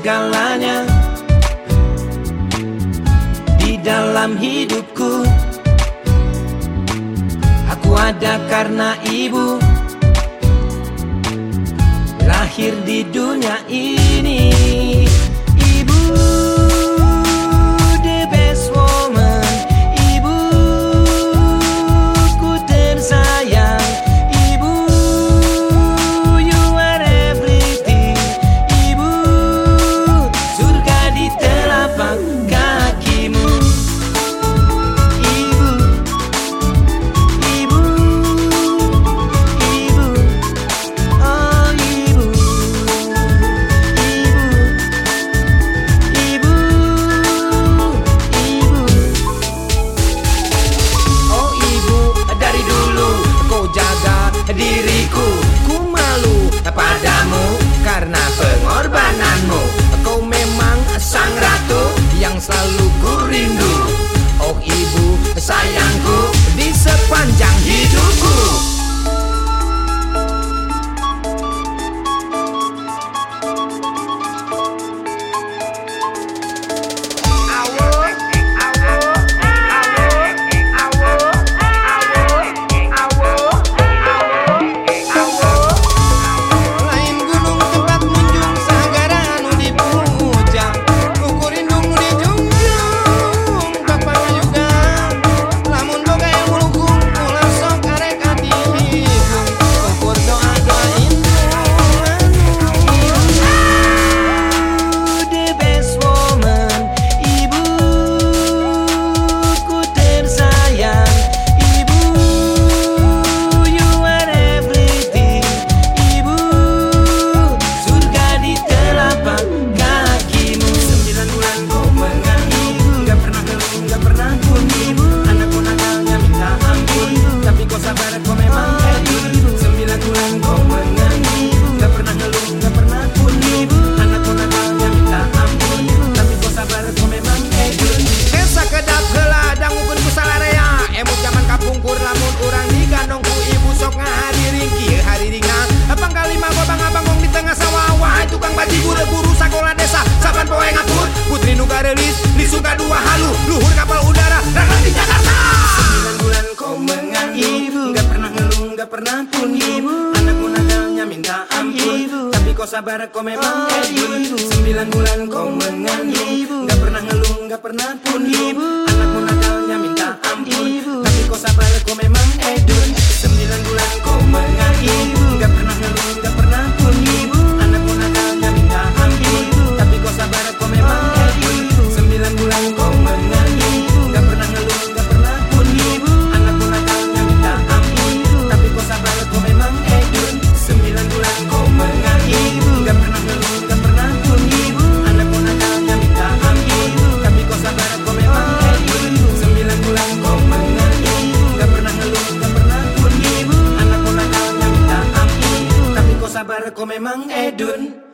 segalanya Di dalam hidupku. Aku ada karena ibu Lahir di dunia ini. pernah pun ibu anakku minta ampun. Tapi kau sabar kau memang oh, ibu. Sembilan bulan kau oh, mengandung. Gak pernah ngeluh gak pernah pun ibu anakku minta ampun. Tapi Kau memang Edun.